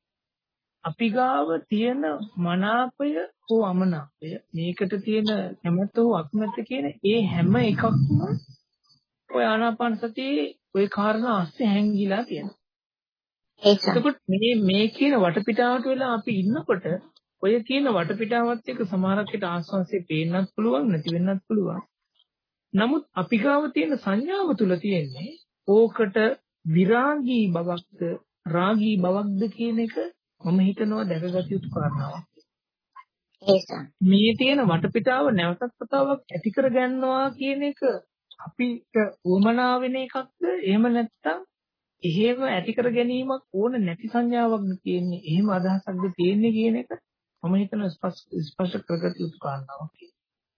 Speaker 2: අපි ගාව තියෙන මනාපය හෝ අමනාපය මේකට තියෙන කැමැත්ත හෝ අකමැත්ත කියන ඒ හැම එකක්ම ඔය ආනාපාන සතියේ ওই කාරණා අස්සේ හැංගිලා තියෙනවා. එතකොට මේ මේ කියන වටපිටාවට වෙලා අපි ඉන්නකොට ඔය කියන වටපිටාවත් එක්ක සමහරක් විට ආස්වාසිය පේන්නත් පුළුවන් නැති වෙන්නත් පුළුවන්. නමුත් අපි ගාව තියෙන සංඥාව තුල තියෙන්නේ ඕකට විරාගී බවක්ද රාගී බවක්ද කියන එක මම හිතනවා දැකගත යුතු කාරණාවක්. මේ තියෙන වටපිටාව නැවතත් වතාවක් ඇති කර ගන්නවා කියන එක අපිට උවමනා වෙන එකක්ද? එහෙම නැත්නම් එහෙම ඇති කර ගැනීමක් ඕන නැති සංඥාවක්ද තියෙන්නේ එහෙම අදහසක්ද තියෙන්නේ කියන එක මම හිතන ස්පර්ශ කරගත යුතු කාරණාවක්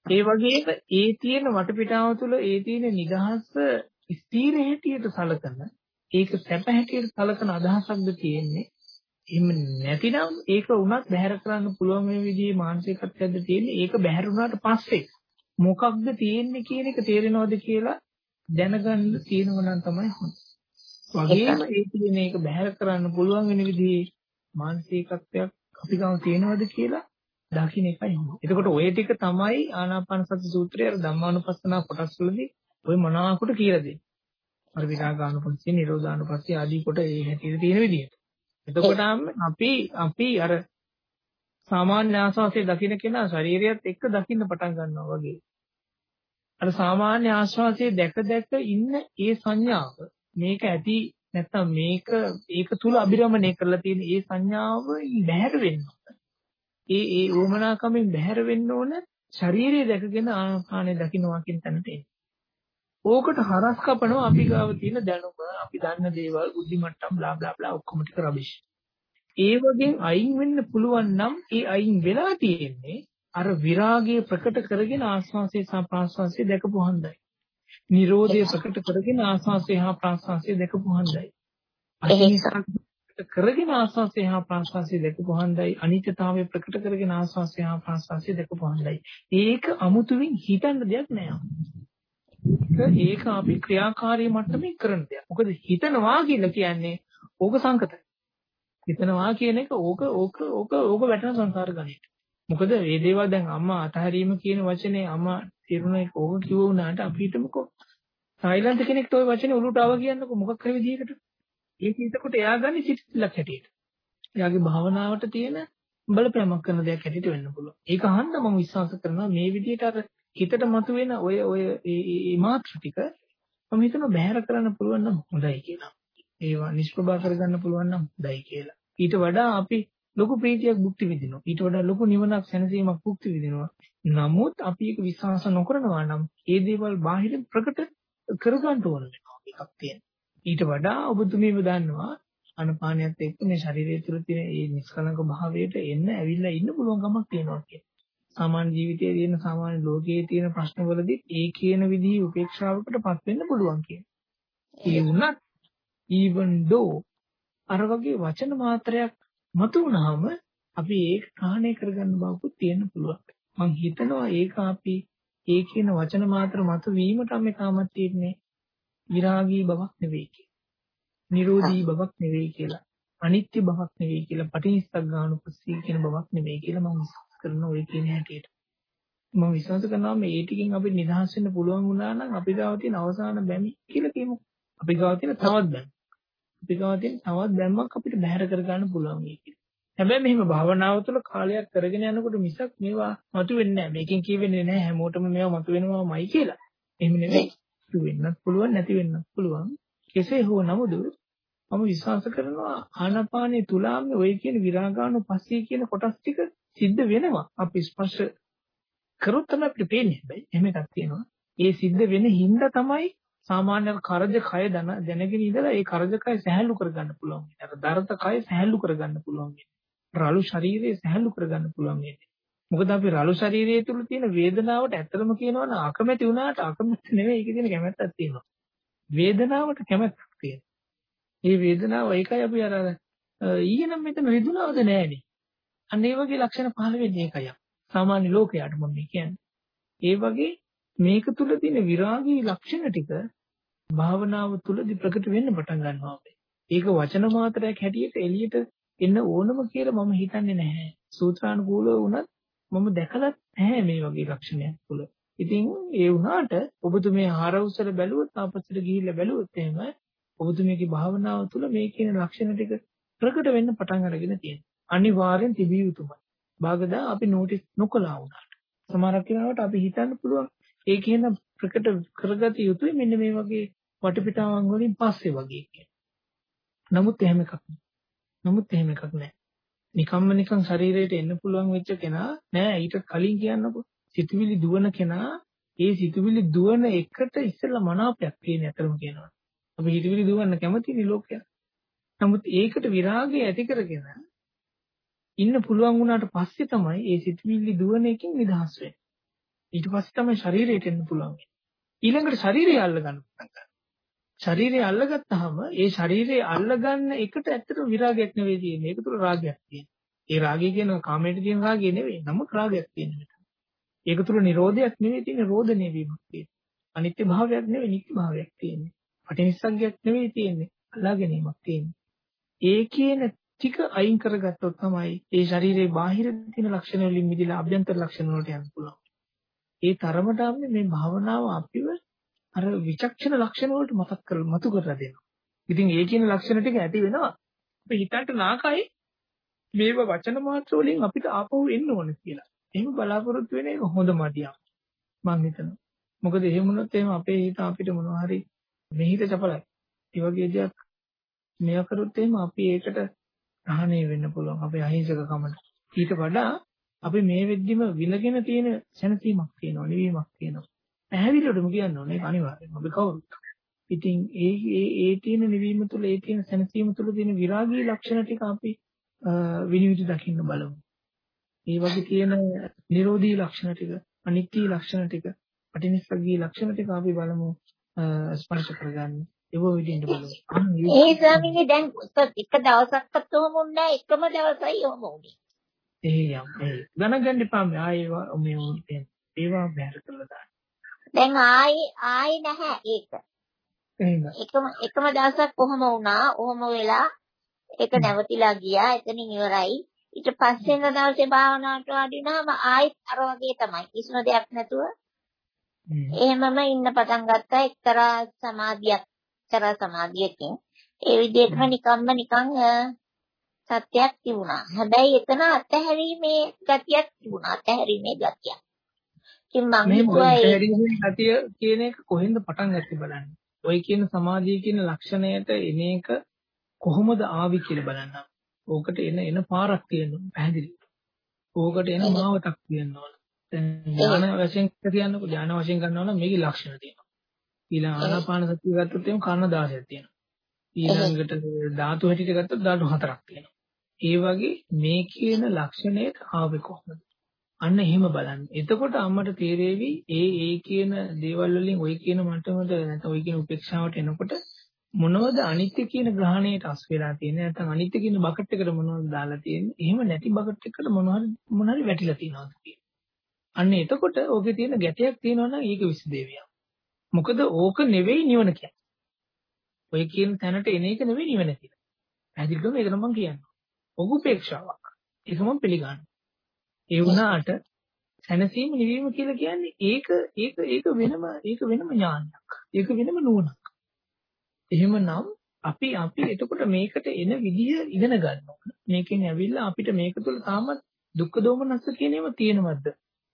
Speaker 2: ඒ වගේම ඒ තියෙන වටපිටාව තුළ ඒ තියෙන නිදහස ස්ථීර හැටියට සලකන ඒක සැප හැටියට සලකන අදහසක්ද තියෙන්නේ එහෙම නැතිනම් ඒක උනත් බැහැර කරන්න පුළුවන් මේ විදිහේ මානසිකත්වයක්ද තියෙන්නේ ඒක බැහැර වුණාට පස්සේ මොකක්ද තියෙන්නේ කියන එක තේරෙනවද කියලා දැනගන්න තියෙනවා නම් තමයි හොඳ. වගේම ඒ තියෙන එක බැහැර කරන්න පුළුවන් වෙන විදිහේ මානසිකත්වයක් අපි ගාව තියෙනවද කියලා දකින්න එකයි හොඳ. එතකොට ওই ටික තමයි ආනාපාන සති සූත්‍රයේ අර ධම්මානුපස්සනා කොටස් වලදී ওই මොනවාකට කියලා දෙන්නේ. අර විරාගානුපස්සී, නිරෝධානුපස්සී ආදී කොට ඒ හැටියට තියෙන විදිහට. එතකොට අපි අපි අර සාමාන්‍ය ආස්වාසිය දකින්න කෙනා ශරීරයත් එක්ක දකින්න පටන් ගන්නවා වගේ. අර සාමාන්‍ය ආස්වාසිය දැක දැක ඉන්න ඒ සංඥාව මේක ඇති නැත්තම් මේක ඒක තුල අභිරමණය කරලා තියෙන ඒ සංඥාව බැහැර වෙන්න ඒ ඒ උමනාකමෙන් බැහැර වෙන්න ඕන ශරීරය දැකගෙන ආනාපානය දකින්නවා කියන තැනට එන්න. ඕකට හරස් කපනවා අපි ගාව තියෙන දැනුම, අපි දන්න දේවල්, බුද්ධි මට්ටම් බ්ලා බ්ලා බ්ලා ඔක්කොම ටික රබිෂ්. ඒ වගේ අයින් වෙන්න පුළුවන් නම් ඒ අයින් වෙලා තියෙන්නේ අර විරාගය ප්‍රකට කරගෙන ආස්වාසේ සහ ප්‍රාස්වාසේ දැකපු හන්දයි. නිරෝධය ප්‍රකට කරගෙන ආස්වාසේ හා ප්‍රාස්වාසේ දැකපු හන්දයි. කරගෙන ආස්වාසේ හා ප්‍රාස්වාසේ දැකපු හන්දයි. අනිත්‍යතාවය ප්‍රකට කරගෙන ආස්වාසේ හා ප්‍රාස්වාසේ දැකපු හන්දයි. ඒක අමුතුවෙන් හිතන්න දෙයක් නෑ. ඒක අපි ක්‍රියාකාරී මට්ටමේ කරන දෙයක්. මොකද හිතනවා කියලා කියන්නේ ඕක සංකතයි. හිතනවා කියන එක ඕක ඕක ඕක ඕක වැටෙන සංසාර ගණිත. මොකද මේ දේවල් දැන් අම්මා අතහැරීම කියන වචනේ අම්මා තේරුණ එක ඕක කිව්ව උනාට අපි හිතමුකෝ තායිලන්ත කෙනෙක්ට ওই වචනේ ඔලුවට ආව කියන්නකෝ මොකක් හරි විදිහකට. ඒක හිතකොට එයා ගන්න සිතිලක් හැටියට. එයාගේ භාවනාවට තියෙන බලපෑමක් කරන දෙයක් හැටියට වෙන්න පුළුවන්. ඒක අහන්න මම විශ්වාස කරනවා මේ විදිහට අර හිතට මතුවෙන ඔය ඔය මේ මාත්‍ර ටික මම හිතනවා බැහැර කරන්න පුළුවන් නම් හොඳයි කියලා. ඒවා නිෂ්ප්‍රභා කරගන්න පුළුවන් නම් හොඳයි කියලා. ඊට වඩා අපි ලොකු ප්‍රීතියක් භුක්ති විඳිනවා. ඊට වඩා ලොකු නිවනක් සැනසීමක් භුක්ති විඳිනවා. නමුත් අපි ඒක විශ්වාස නොකරනවා නම් ඒ දේවල් බාහිරින් ප්‍රකට කරගන්න ඕන වෙනවා එකක් තියෙනවා. ඊට වඩා ඔබතුමීව දන්නවා අනපානියත් එක්ක මේ ශරීරය තුළ තියෙන මේ නිස්කලංක භාවයට එන්න ඇවිල්ලා ඉන්න පුළුවන් කමක් තියෙනවා කියන්නේ. සාමාන්‍ය ජීවිතයේ තියෙන සාමාන්‍ය ලෝකයේ තියෙන ප්‍රශ්නවලදී ඒ කියන විදිහේ උපේක්ෂාවකටපත් වෙන්න පුළුවන් කියන්නේ. ඒ වුණත් even though අර වගේ වචන මාත්‍රයක් මතු වුණාම අපි ඒක ග්‍රහණය කරගන්න බවකුත් තියෙන්න පුළුවන්. මං හිතනවා ඒක අපි ඒ කියන වචන මාත්‍ර මතු වීමට අපි තාමත් තියෙන්නේ විරාගී බවක් නෙවෙයි කියලා. නිරෝධී බවක් නෙවෙයි කියලා. අනිත්‍ය බවක් නෙවෙයි කියලා. ගානුපස්සී කියන බවක් නෙවෙයි කියලා මම විශ්වාස කරනවා ඔය කියන හැටියට. මම විශ්වාස කරනවා මේ ටිකෙන් අපිට නිදහස් වෙන්න පුළුවන් වුණා නම් අපි ගාව තියෙන අවසාන බැමි කියලා කියමු. අපි ගාව තියෙන තවත් බැමි. අපි ගාව තියෙන තවත් බැම්මක් අපිට බැහැර කරගන්න පුළුවන් මේක. හැබැයි මෙහිම භාවනාව තුළ කාලයක් කරගෙන යනකොට මිසක් මේවා මතුවෙන්නේ නැහැ. මේකෙන් කියවෙන්නේ නැහැ හැමෝටම මේවා මතුවෙනවාමයි කියලා. එහෙම නෙවෙයි. වෙන්නත් පුළුවන් නැති වෙන්නත් පුළුවන්. කෙසේ හෝ නමුත් මම විශ්වාස කරනවා ආනාපානයේ තුලාම ඔය කියන විරාගානු පස්සේ කියන කොටස් ටික සිද්ධ වෙනවා. අපි ස්පර්ශ කරොත් තමයි අපිට පේන්නේ. හැබැයි එහෙම එකක් තියෙනවා. ඒ සිද්ධ වෙන හින්දා තමයි සාමාන්‍ය කරජ කය දැනගෙන ඉඳලා ඒ කරජ කය සහැල්ලු කරගන්න පුළුවන්. අර දරත කය සහැල්ලු කරගන්න පුළුවන්. රළු ශරීරය සහැල්ලු කරගන්න පුළුවන් වෙන්නේ. මොකද අපි රළු ශරීරය තුල තියෙන වේදනාවට ඇත්තම කියනවා නම් අකමැති වුණාට අකමැති නෙවෙයි ඒකේ තියෙන කැමැත්තක් තියෙනවා. වේදනාවට කැමැත්තක් තියෙනවා. මේ වේදනාව ඒකයි අපි අර ඊයේ නම් මෙතන රිදුනවද නෑනේ. අන්න ඒ වගේ ලක්ෂණ පහළ වෙන්නේ ඒකයි. සාමාන්‍ය ලෝකයට මම කියන්නේ. ඒ වගේ මේක තුල තියෙන විරාගී ලක්ෂණ ටික භාවනාව තුලදී ප්‍රකට වෙන්න පටන් ගන්නවා. ඒක වචන මාත්‍රයක් හැටියට එළියට එන්න ඕනම කියලා මම හිතන්නේ නැහැ. සූත්‍රානුකූලව වුණත් මම දැකලත් නැහැ මේ වගේ ලක්ෂණයක් තුල. ඉතින් ඒ වුණාට ඔබතුමේ ආරවුසල බැලුවොත් ආපස්සට ගිහිල්ලා බැලුවොත් එහෙම ඔබතුමේගේ භාවනාව තුල මේ කියන ලක්ෂණ ටික ප්‍රකට වෙන්න පටන් අරගෙන තියෙනවා. අනිවාර්යෙන් තිබිය යුතුමයි. භාගදා අපි නෝටිස් නොකළා වුණාට. සමහරක් වෙලාවට අපි හිතන්න පුළුවන් ඒ කියන ප්‍රකට කරගත යුතුයි මෙන්න මේ වගේ වටපිටාවන් වලින් පස්සේ වගේ කියන. නමුත් එහෙම එකක් නෑ. නමුත් එහෙම එකක් නෑ. නිකම්ම නිකන් ශරීරයට එන්න පුළුවන් වෙච්ච කෙනා නෑ ඊට කලින් කියන්නකො සිතුවිලි දුවන කෙනා ඒ සිතුවිලි දුවන එකට ඉස්සෙල්ලා මනාපයක් තියෙන අතරම කියනවා. අපි හිතවිලි දුවන්න කැමතිනේ ලෝකයා. නමුත් ඒකට විරාගය ඇති කරගෙන ඉන්න පුළුවන් වුණාට පස්සේ තමයි ඒ සිතුවිලි දුවන එකෙන් නිදහස් වෙන්නේ. ඊට පස්සේ තමයි ශරීරයට එන්න පුළුවන්. ඊළඟට ශරීරය අල්ල ගන්න පටන් ගන්නවා. ශරීරය අල්ලගත්තාම ඒ ශරීරය අල්ලගන්න එකට ඇත්තට විරාගයක් නෙවෙයි තියෙන්නේ. ඒක තුල රාගයක් තියෙනවා. ඒ රාගය කියන කාමයට තියෙන රාගය නෙවෙයි. නමුත් රාගයක් තියෙනවා. ඒක තුල නිරෝධයක් නෙවෙයි තියෙන්නේ රෝධණය වීමක් තියෙන්නේ. අනිත්‍ය භාවයක් නෙවෙයි නිත්‍ය භාවයක් තියෙන්නේ. පටිනිස්සග්ගයක් නෙවෙයි තියෙන්නේ. අල්ලා ගැනීමක් තියෙන්නේ. ඒ කියන ටික අයින් කරගත්තොත් තමයි ඒ ශරීරයේ බාහිර තියෙන ලක්ෂණ වලින් මිදලා අභ්‍යන්තර ලක්ෂණ වලට යන්න පුළුවන්. ඒ තරමට අපි මේ භාවනාව අපිව අර විචක්ෂණ ලක්ෂණ වලට මතක් කරලා මතු කරලා දෙනවා. ඉතින් ඒ කියන ලක්ෂණ ටික ඇති වෙනවා. අපි හිතන්ට නාකයි මේව වචන මාත්‍ර වලින් අපිට ආපහු එන්න ඕන කියලා. එහෙම බලාපොරොත්තු වෙන එක හොඳ මදියක්. මම හිතනවා. මොකද එහෙම වුණොත් එහෙම අපේ හිත අපිට මොනවා හරි මෙහිත චපලයි. ඒ වගේ දෙයක් මෙය කරොත් එහෙම අපි ඒකට ග්‍රහණය වෙන්න පුළුවන්. අපේ අහිංසකකමට. ඊට වඩා අපි මේ වෙද්දිම විඳගෙන තියෙන සැනසීමක් තියෙනවා, නිවීමක් තියෙනවා. පැහැදිලිවටම කියන්න ඕනේ ඒක අනිවාර්යයෙන්ම. අපි කවුරුත්. ඉතින් ඒ ඒ ඒ තියෙන නිවීම තුළ ඒ තියෙන සැනසීම තුළ තියෙන විරාගී ලක්ෂණ ටික අපි විනිවිද දකින්න බලමු. ඒ වගේ තියෙන නිරෝධී ලක්ෂණ ටික, අනිත්‍ය ලක්ෂණ ටික, පටිනිස්සග්ගී ලක්ෂණ ටික අපි බලමු ස්පර්ශ කරගන්න. ඒව විදිහට බලමු.
Speaker 3: ඒ ස්වාමීනි දැන් එක දවසක්වත් ඔහොම උන්නේ එකම දවසයි ඔහොම උනේ.
Speaker 2: එහෙයම් ඒ ගණන් එපා මේ ආයේ මේ ඒවා බැහැර කරලා දාන්න.
Speaker 3: දැන් ආයි ආයි නැහැ ඒක.
Speaker 2: එහෙම.
Speaker 3: එකම එකම දවසක් කොහොම වුණා? ඔහොම වෙලා ඒක නැවතිලා ගියා. එතනින් ඉවරයි. ඊට පස්සේ ඉන්න දවසේ භාවනාවට වඩිනාම ආයිත් අර වගේ තමයි. කිසිම දෙයක් නැතුව එහෙමම ඉන්න පටන් ගත්තා එක්තරා සමාධියක්. එක්තරා සමාධියකින්. ඒ විදිහටම නිකම්ම නිකන් සත්‍යයක් තිබුණා. හැබැයි එතන අත්හැරීමේ ගතියක් තිබුණා. අත්හැරීමේ ගතියක්. ඉතින් මම හිතුවා
Speaker 2: ඒ ගතිය කියන එක කොහෙන්ද පටන් ගත්තේ බලන්න. ඔය කියන සමාධිය කියන ලක්ෂණයට එන එක කොහොමද ආවි කියලා බලන්න. ඕකට එන එන පාරක් තියෙනවා පැහැදිලි. ඕකට එන මාවතක් තියෙනවා. දැන් ඥාන වශයෙන් කියන්නකො ඥාන වශයෙන් ගන්නවා නම් මේකේ ලක්ෂණ තියෙනවා. ඊළඟ ආනාපාන සතිය ගත්තොත් එහෙනම් කර්ණ 16ක් තියෙනවා. ඊළඟට ධාතු හැටියට ගත්තොත් ධාතු හතරක් තියෙනවා. ඒ වගේ මේ කියන ලක්ෂණයට ආවේ කොහොමද? අන්න එහෙම බලන්න. එතකොට අම්මට තේරෙවි ඒ ඒ කියන දේවල් වලින් ওই කියන මට්ටමට නැත්නම් ওই කියන උපේක්ෂාවට එනකොට මොනවද අනිත්‍ය කියන ග්‍රහණයට අස් වෙලා තියෙන්නේ නැත්නම් අනිත්‍ය කියන බකට් එකට මොනවද දාලා තියෙන්නේ එහෙම නැති බකට් එකකට මොනවද මොනවද වැටිලා තියෙනවද කියන්නේ අන්න එතකොට ඕකේ තියෙන ගැටයක් තියෙනවා නම් ඒක විසදේවියක් මොකද ඕක නෙවෙයි නිවන කියන්නේ ඔය කියන තැනට එන එක නෙවෙයි නිවන කියන්නේ පැහැදිලිවම ඒක නම් මම කියන්නේ ඔක උපේක්ෂාවක් ඒක මම පිළිගන්නවා ඒ වුණාට සැනසීම නිවීම කියලා කියන්නේ ඒක ඒක ඒක වෙනම ඒක වෙනම ඥානයක්. ඒක වෙනම නුවණක්. එහෙමනම් අපි අපි එතකොට මේකට එන විදිය ඉගෙන ගන්න ඕන. මේකෙන් ඇවිල්ලා අපිට මේක තුළ තාමත් දුක්ඛ දෝමනස්ස කියන ඒවා තියෙනවද?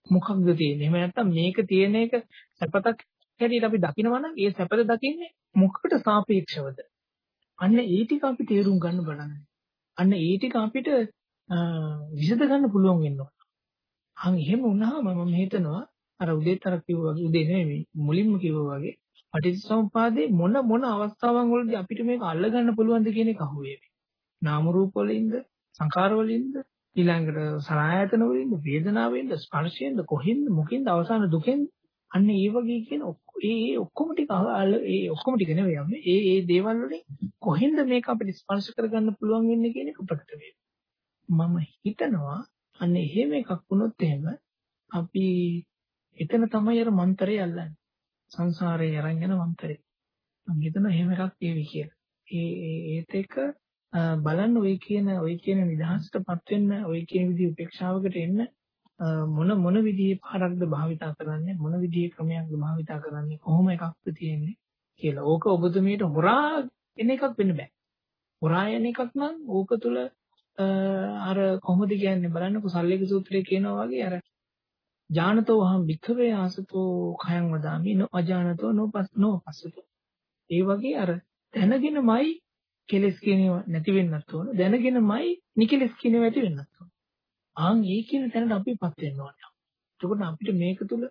Speaker 2: මොකක්ද තියෙන්නේ? එහෙම නැත්නම් මේක තියෙන එක සැපතක් හැටියට අපි දකිනවා නම් ඒ සැපත දකින්නේ මොකකට සාපේක්ෂවද? අන්න ඒ ටික අපි තේරුම් ගන්න බලන්න. අන්න ඒ ටික අපිට විසඳ ගන්න පුළුවන් වෙන්න ඕන. අන් එහෙම වුණාම මම හිතනවා අර උදේත් අර කිව්වා වගේ උදේ නෙමෙයි මුලින්ම කිව්වා වගේ පටිච්චසමුපාදේ මොන මොන අවස්ථාවන් වලදී අපිට මේක අල්ලගන්න පුළුවන්ද කියන එක අහුවේවි. නාම රූප වලින්ද සංකාර වලින්ද ඊළඟට සලආයතන වලින්ද වේදනාවෙන්ද ස්පර්ශයෙන්ද කොහෙන්ද මොකෙන්ද අවසාන දුකෙන් අන්න ඒ වගේ කියන ඒ ඒ ඔක්කොම ටික ඒ ඔක්කොම ටික නෙවෙයි යන්නේ ඒ ඒ දේවල් වලින් කොහෙන්ද මේක අපිට ස්පර්ශ කරගන්න පුළුවන් වෙන්නේ කියන එක ප්‍රකට මම හිතනවා අන්න එහෙම එකක් වුණොත් එහෙම අපි එතන තමයි අර මන්තරය අල්ලන්නේ. සංසාරේ අරන් යන මන්තරේ. මම හිතනවා එහෙම එකක් ඒවි කියලා. ඒ ඒත් එක බලන්න ඔය කියන ඔය කියන නිදහසටපත් වෙන්න ඔය කියන විදිහ උපේක්ෂාවකට එන්න මොන මොන විදිහේ පාරක්ද භාවිතා කරන්නේ? මොන විදිහේ ක්‍රමයක්ද භාවිතා කරන්නේ? කොහොම එකක්ද තියෙන්නේ කියලා. ඕක ඔබතුමීට හොරා එන එකක් වෙන්න බෑ. හොරා එන එකක් නම් ඕක තුල අර කොහොමද කියන්නේ බලන්නකො සල්ලේක සූත්‍රයේ කියනවා වගේ අර ඥානතෝ අහම් වික්ඛවේ ආසතෝ khයං වදාමි නෝ අජානතෝ නෝපස් නෝපස්සතෝ ඒ වගේ අර දැනගෙනමයි කෙලස් කියනව නැති වෙන්නත් ඕන. දැනගෙනමයි නිකලස් කියනව ඇති වෙන්නත් ඕන. ආන් ඒ කියන තැනට අපිපත් වෙන්න ඕනේ එතකොට අපිට මේක තුල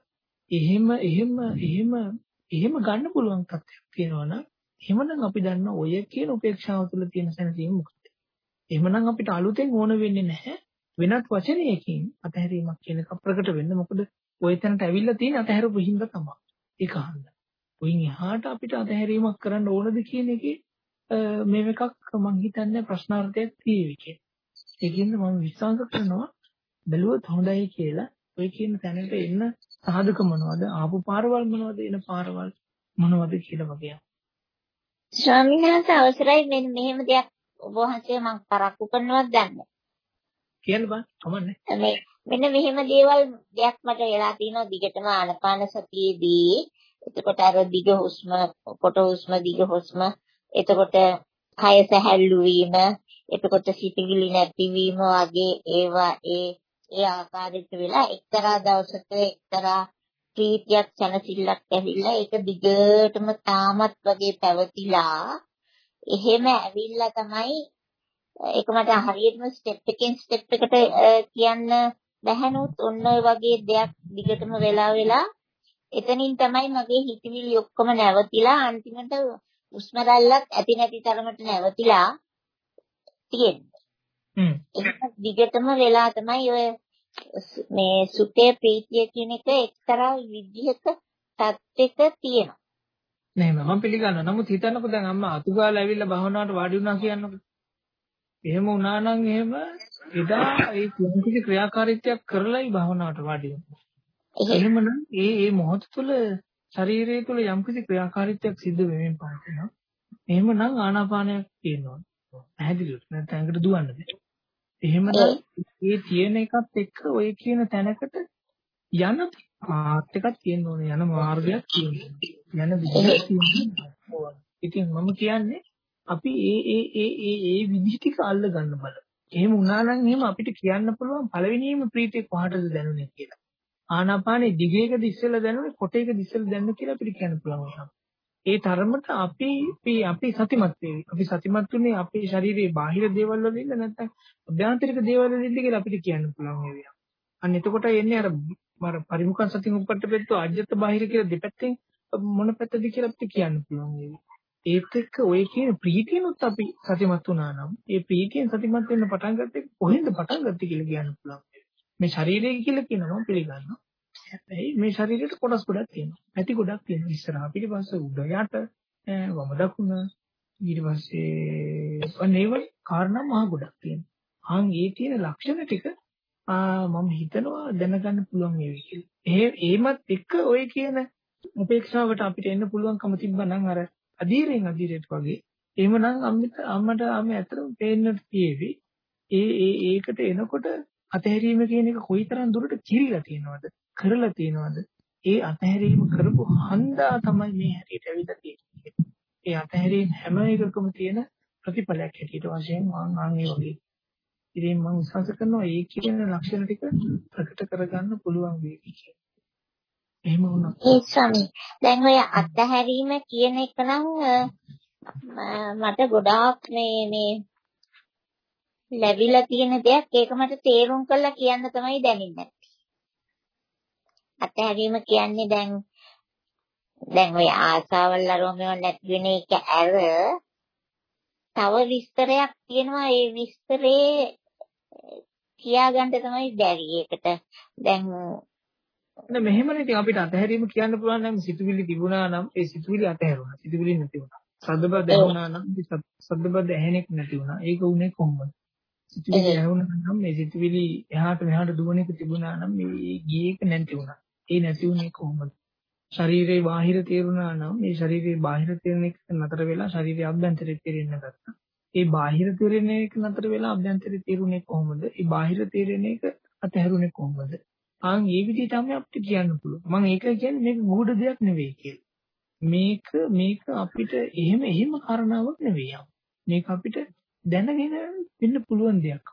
Speaker 2: එහෙම එහෙම එහෙම එහෙම ගන්න පුළුවන් තත්ත්වයක් තියෙනවනම් එහෙමනම් අපි දන්න ඔය කියන උපේක්ෂාව තුළ තියෙන සැනසීම මොකක්ද? එහෙමනම් අපිට අලුතෙන් ඕන වෙන්නේ නැහැ වෙනත් වචනයකින් අතහැරීමක් කියන එක ප්‍රකට වෙන්න. මොකද ওই තැනට ඇවිල්ලා තියෙන අතහැරපු හින්දා තමයි. ඒක අහන්න. ඔයින් එහාට අපිට අතහැරීමක් කරන්න ඕනද කියන එකේ මේ එකක් මම හිතන්නේ ප්‍රශ්නාර්ථයක් තියෙවි කියලා. ඒකින්ද මම විශ්වාස කරනවා බැලුවොත් හොඳයි කියලා ඔය කියන තැනට එන්න සාධක මොනවද ආපු පාරවල් මොනවද එන පාරවල් මොනවද කියලා වගේ.
Speaker 3: ස්වාමීන් වහන්සේ අවසරයි මෙන්න මෙහෙම දෙයක් ඔබ වහන්සේ මම කරක්කු කරනවත් දන්නේ.
Speaker 2: කියන්න බෑ කමන්නේ.
Speaker 3: මේ මෙන්න මෙහෙම දේවල් දෙයක් මට වෙලා තියෙනවා දිගටම ආනපාන සතියේදී. එතකොට අර දිග හුස්ම, කොට හුස්ම, දිග හුස්ම, එතකොට කය සැහැල්ලු වීම, එතකොට සිතවිලි නැතිවීම වගේ ඒවා ඒ ඒ ආකාරයට වෙලා එක්තරා දවසක එක්තරා ප්‍රීතියක් සැනසෙල්ලක් ඇවිල්ලා ඒක දිගටම තාමත් වගේ පැවතිලා එහෙම ඇවිල්ලා තමයි ඒක මට හරියටම ස්ටෙප් එකෙන් ස්ටෙප් එකට කියන්න බැහැනොත් ඔන්න ඔය වගේ දෙයක් දිගටම වෙලා වෙලා එතනින් තමයි මගේ හිතවිලි ඔක්කොම නැවතිලා අන්තිමට උස්ම රැල්ලක් ඇති නැති තරමට නැවතිලා තියෙන්නේ.
Speaker 2: හ්ම්.
Speaker 3: ඒක දිගටම වෙලා තමයි ඔය මේ සුතේ ප්‍රීතිය කියන එක එක්තරා විදිහක තත්ත්වයක තියෙනවා.
Speaker 2: නෑ මම පිළිගන්නවා. නමුත් හිතන්නකෝ දැන් අම්මා අතුගාලා ඇවිල්ලා භවනාවට වාඩි වුණා කියන්නකෝ. එහෙම වුණා නම් එහෙම එදා ඒ කිසිම ක්‍රියාකාරීත්වයක් කරලායි භවනාවට වාඩි වෙන්නේ. එහෙමනම් ඒ ඒ මොහොත තුළ ශරීරය තුළ යම්කිසි ක්‍රියාකාරීත්වයක් සිද්ධ වෙමින් පවතිනවා. එහෙමනම් ආනාපානයක් තියෙනවා. පැහැදිලිද? නැත්නම් ඒකට දුවන්න බෑ. එහෙමනම් ඒ තියෙන එකත් එක්ක ඔය කියන තැනකට යන පාත් එකක් තියෙන්න ඕනේ යන මාර්ගයක් තියෙන්න යන විදිහක් තියෙන්න ඉතින් මම කියන්නේ අපි ඒ ඒ ඒ ඒ ඒ විදිහ ටික අල්ල ගන්න බල. එහෙම වුණා නම් එහෙම අපිට කියන්න පුළුවන් පළවෙනිම ප්‍රීතිය කොහටද දැනුනේ කියලා. ආනාපානේ දිගේකද ඉස්සෙල්ලා දැනුනේ කොටේකද ඉස්සෙල්ලා දැනුනේ කියලා අපිට කියන්න පුළුවන්. ඒ තරමට අපි අපි සතිමත් වෙවි. අපි සතිමත් වෙන්නේ අපේ ශරීරයේ බාහිර දේවල් වලින්ද නැත්නම් අභ්‍යන්තරික දේවල් වලින්ද කියලා අපිට කියන්න පුළුවන් ඒ විදිහ. අන්න එතකොට එන්නේ අර මර පරිමුඛන් සතින් උපට්ඨපෙත්තු අජ්‍යත බාහිර කියලා දෙපැත්තෙන් මොන පැත්තද කියලා අපිට කියන්න පුළුවන් ඒ ඒත් එක්ක ඔය කියන ප්‍රීතියනොත් අපි සතිමත් වුණා නම් ඒ ප්‍රීතියෙන් සතිමත් වෙන්න පටන් ගත්තේ කොහෙන්ද පටන් ගත්තේ කියලා කියන්න පුළුවන්. මේ ශරීරය කියලා කියනවා පිළිගන්නවා. හැබැයි මේ ශරීරයට කොටස් ගොඩක් තියෙනවා. ඇති ගොඩක් තියෙනවා. ඉස්සරහා පිටිපස්ස උඩ යට වම දකුණ ඊට පස්සේ අනේව කාරණා මහ ගොඩක් තියෙනවා. ආන් ඒ තියෙන ලක්ෂණ ටික මම හිතනවා දැනගන්න පුළුවන් වේවි කියලා. ඒ ඒමත් එක්ක ඔය කියන උපේක්ෂාවට අපිට එන්න පුළුවන්කම තිබ්බනම් අර අධීරයෙන් අධීරයට වගේ එහෙමනම් අම්මිට අම්මට අම්ම ඇත්තටම පේන්නට තියෙවි. ඒ ඒ ඒකට එනකොට අතහැරීම කියන එක කොයිතරම් දුරට කිරිලා තියෙනවද? කරලා තියෙනවද? ඒ අතහැරීම කරපු හන්දා තමයි මේ හැටියට ඇවිල්ලා තියෙන්නේ. ඒ අතහැරීම හැම එකකම තියෙන ප්‍රතිඵලයක් හැටියට වශයෙන් මම ආන් ඒ වගේ. ඉතින් මම විශ්වාස කරනවා ඒ කියන ලක්ෂණ ටික ප්‍රකට කරගන්න පුළුවන් වෙයි කියලා. එහෙම වුණා.
Speaker 3: ඒ ස්වාමී දැන් ඔය අතහැරීම කියන එක නම් මට ගොඩාක් මේ මේ ලැබිලා තියෙන දෙයක් ඒක මට තේරුම් කරලා කියන්න තමයි දැනෙන්නේ. අතහැරීම කියන්නේ දැන් දැන් ඔය ආසාවල් අරෝමව නැති වෙන එක ඇර තව විස්තරයක් තියෙනවා ඒ විස්තරේ කියාගන්න තමයි බැරි. ඒකට දැන්
Speaker 2: නෑ මෙහෙමනේ ඉතින් අපිට අතහැරීම කියන්න පුළුවන් නම් සිතුවිලි තිබුණා නම් ඒ සිතුවිලි අතහැරුණා. සිතුවිලි නැති වුණා. සද්දබද ඇහුණා නම් සද්දබද ඇහෙනෙක් නැති වුණා. ඒක උනේ කොහොමද? සිතුවිලි ඇහුණා නම් මේ සිතුවිලි එහාට මෙහාට දුවන එක තිබුණා නම් මේ ගියේ නැති වුණා. ඒ නැති වුණේ කොහොමද? ශරීරයේ බාහිර තේරුණා නම් මේ ශරීරයේ බාහිර තේරෙන එක නතර වෙලා ශරීරයේ අභ්‍යන්තරයේ තේරෙන්න ගත්තා. ඒ බාහිර තේරෙන එක නතර වෙලා අභ්‍යන්තරයේ තේරුනේ කොහොමද? ඒ බාහිර තේරෙන එක අතහැරුනේ කොහොමද? ආන් මේ විදිහට තමයි අපිට කියන්න පුළුවන්. මම ඒක කියන්නේ මේක ගුඩ දෙයක් නෙවෙයි කියලා. මේක මේක අපිට එහෙම එහෙම කාරණාවක් නෙවෙයි. මේක අපිට දැනගෙන වෙන්න පුළුවන් දෙයක්.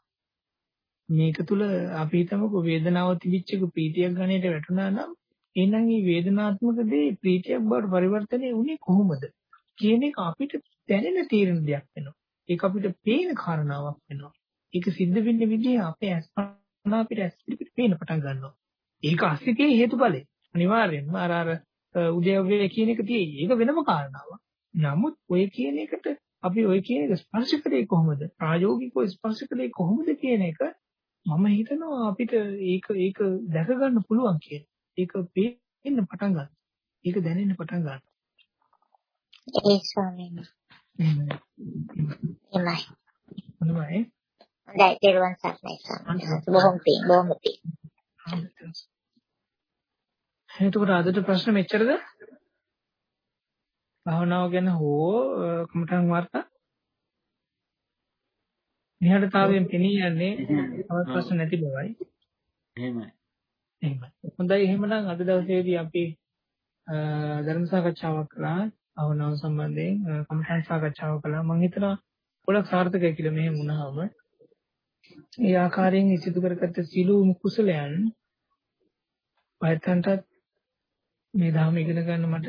Speaker 2: මේක තුල අපි හිතමුකෝ වේදනාව තිබිච්ච එක ප්‍රීතියක් ගණයට වැටුණා නම් එහෙනම් මේ වේදනාත්මක දේ ප්‍රීතියක් බවට පරිවර්තනය වුණේ කොහොමද කියන එක අපිට දැනෙන තීරණ දෙයක් වෙනවා. ඒක අපිට පේන කාරණාවක් වෙනවා. ඒක සිද්ධ වෙන්න විදිහ අපේ අස්පන අපිට ඇස් පිට පේන පටන් ගන්නවා. ඒක අස්සිතේ හේතුඵලයි. අනිවාර්යෙන්ම අර අර උදේවැය කියන එක තියෙයි. ඒක වෙනම කාරණාවක්. නමුත් ඔය කියන එකට අපි ඔය කියන එක ස්පර්ශ කරේ කොහොමද? ප්‍රායෝගිකව ස්පර්ශ කරේ කොහොමද කියන එක මම හිතනවා අපිට ඒක ඒක දැක ගන්න පුළුවන් කියන. ඒක පේන්න පටන් ගන්න. ඒක දැනෙන්න පටන් ගන්න.
Speaker 3: ඒ ස්වාමීන් වහන්සේ. එමයි.
Speaker 2: මොනවයි?
Speaker 3: හොඳයි, ඊළඟ සක්මයි ස්වාමීන් වහන්සේ. බොහොම පිං, බොහොම පිං.
Speaker 2: එතකොට අදට ප්‍රශ්න මෙච්චරද? භාවනාව ගැන හෝ කමඨං වාර්තා නිහඬතාවයෙන් පෙනී යන්නේ තවත් ප්‍රශ්න නැති බවයි.
Speaker 1: එහෙමයි.
Speaker 2: එහෙමයි. හොඳයි එහෙමනම් අද දවසේදී අපි ධර්ම සාකච්ඡාවක් කළා. භාවනාව සම්බන්ධයෙන් කමඨං සාකච්ඡාවක් කළා. මම හිතනවා ගොඩක් සාර්ථකයි කියලා මෙහෙම වුණාම ඒ ආකාරයෙන් සිදු කරගත්ත සිළුම් කුසලයන් පයතන්ටත් මේ ධර්ම ඉගෙන ගන්න මට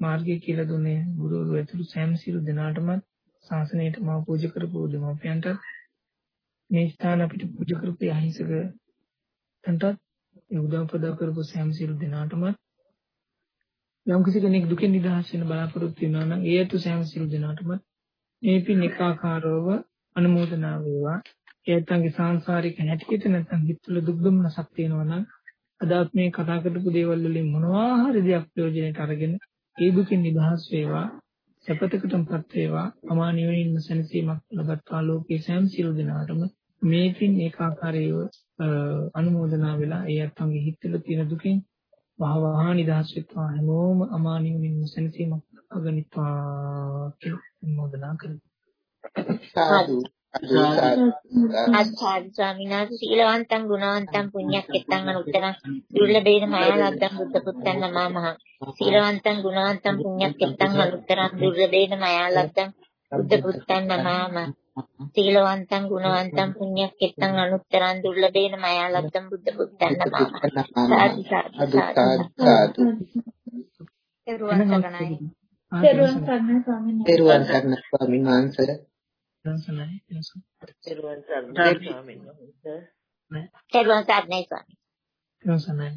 Speaker 2: මාර්ගය කියලා දුන්නේ ගුරුවරු ඇතුළු සෑම සිළු දෙනාටම ශාසනයට මම පූජා කරපු දෙමාපියන්ට මේ ස්ථාන අපිට පූජා කරපු අහිංසක තන්ටත් ඒ උදව් උපදව කරපු සෑම සිළු දෙනාටම යම් කිසි කෙනෙක් දුකෙන් නිදහස් වෙන්න බලාපොරොත්තු වෙනවා නම් ඒ ඇතු සෑම සිළු දෙනාටම මේ පින් එකාකාරව අනුමෝදනා වේවා. ඒත්තන්ගේ සාංශාරික හැටියට නැත්නම් හිතවල දුක් දුම්නසක් තියෙනවා නම් අද මේ කතා කරපු දේවල් වලින් මොනවා හරි දෙයක් ප්‍රයෝජනයට අරගෙන ඒ දුකින් නිදහස් වේවා. සපතකටම්පත් වේවා. අමා නිවෙන්න සැනසීමක් ලබත්වා ලෝකේ සෑම සියලු දෙනාටම. මේකින් ඒකාකාරීව අනුමೋದනා වෙලා ඒ අත්ංගේ හිතවල තියෙන දුකින් වහවහ නිදහස් වෙත්වා. හැමෝම අමා නිවෙන්න සැනසීමක් ලබගනිත්වා කියලා අනුමೋದනා කරමු.
Speaker 3: සාදු. අත්ථාදි ස්වාමීන් වහන්සේ සීලවන්තං ගුණවන්තං පුඤ්ඤක්කෙත්තං අනුත්තරං දුර්ලභේන මයාලද්දං බුද්ධ පුත්තං නමමහ සීලවන්තං ගුණවන්තං පුඤ්ඤක්කෙත්තං අනුත්තරං දුර්ලභේන මයාලද්දං බුද්ධ පුත්තං නමමහ සීලවන්තං ගුණවන්තං පුඤ්ඤක්කෙත්තං අනුත්තරං දුර්ලභේන මයාලද්දං බුද්ධ පුත්තං නමමහ සාදු සාදු සාදු.
Speaker 4: පෙරුවන් සරණයි. පෙරුවන් සරණයි. ස්වාමීන් වහන්සේ
Speaker 2: දන්සනයි
Speaker 3: තෙරුවන් සරණයි ස්වාමීන් වහන්සේ. තෙරුවන් සරණයි ස්වාමීන්.
Speaker 2: දන්සනයි